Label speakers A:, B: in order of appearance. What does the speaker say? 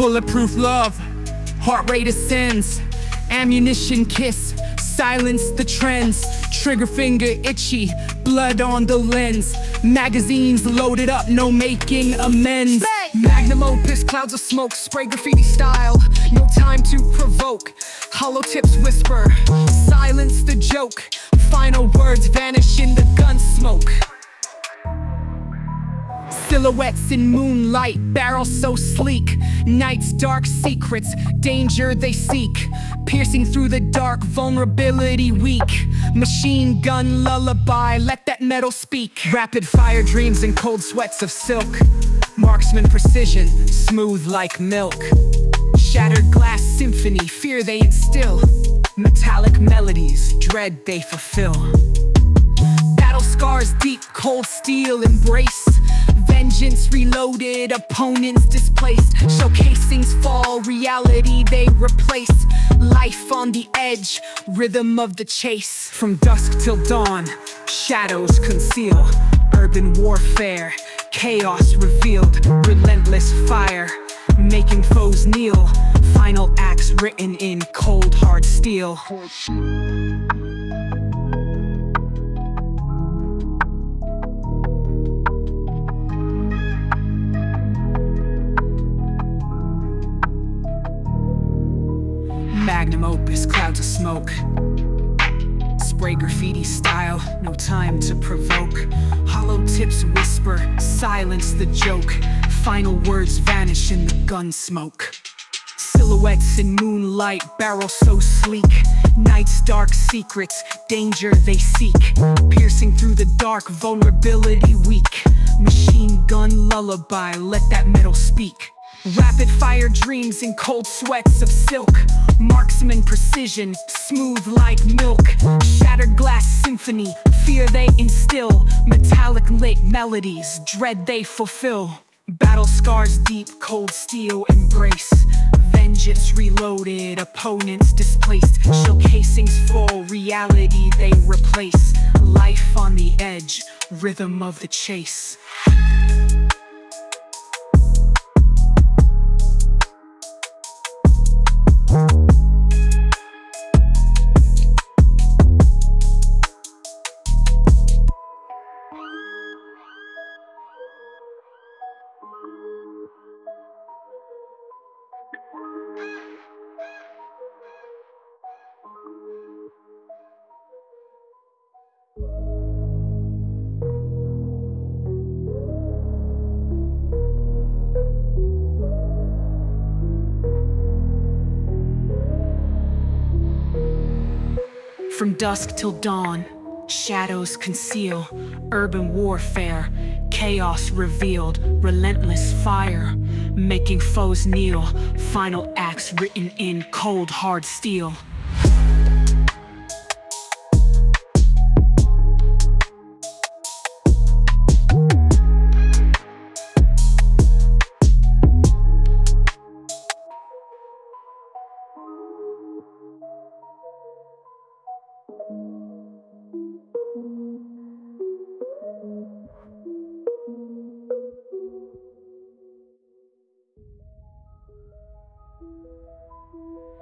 A: Bulletproof love, heart rate ascends. Ammunition kiss, silence the trends. Trigger finger itchy, blood on the lens. Magazines loaded up, no making amends.
B: Magnum opus, clouds of smoke, spray graffiti style. No time to provoke. Hollow tips whisper, silence the joke. Final words vanish in the gun smoke.
A: Silhouettes in moonlight, barrels so sleek. Night's dark secrets, danger they seek. Piercing through the dark, vulnerability weak. Machine gun lullaby, let that metal speak. Rapid fire dreams and cold sweats of silk. Marksman precision, smooth like milk. Shattered glass symphony, fear they instill. Metallic melodies, dread they fulfill. Battle scars deep, cold steel embrace. Vengeance reloaded, opponents displaced. Shell casings fall, reality they replace. Life on the edge, rhythm of the chase. From dusk till dawn, shadows conceal. Urban warfare, chaos revealed. Relentless fire, making foes kneel. Final acts written in cold hard steel. Magnum opus, clouds of smoke. Spray graffiti style, no time to provoke. Hollow tips whisper, silence the joke. Final words vanish in the gun smoke. Silhouettes in moonlight, barrel so sleek. Night's dark secrets, danger they seek. Piercing through the dark, vulnerability weak. Machine gun lullaby, let that metal speak. Rapid fire dreams in cold sweats of silk. Marksman precision, smooth like milk. Shattered glass symphony, fear they instill. Metallic lit melodies, dread they fulfill. Battle scars deep, cold steel embrace. Vengeance reloaded, opponents displaced. Shell casings full, reality they replace. Life on the edge, rhythm of the chase. From dusk till dawn, shadows conceal, urban warfare, chaos revealed, relentless fire, making foes kneel, final acts written in cold hard steel.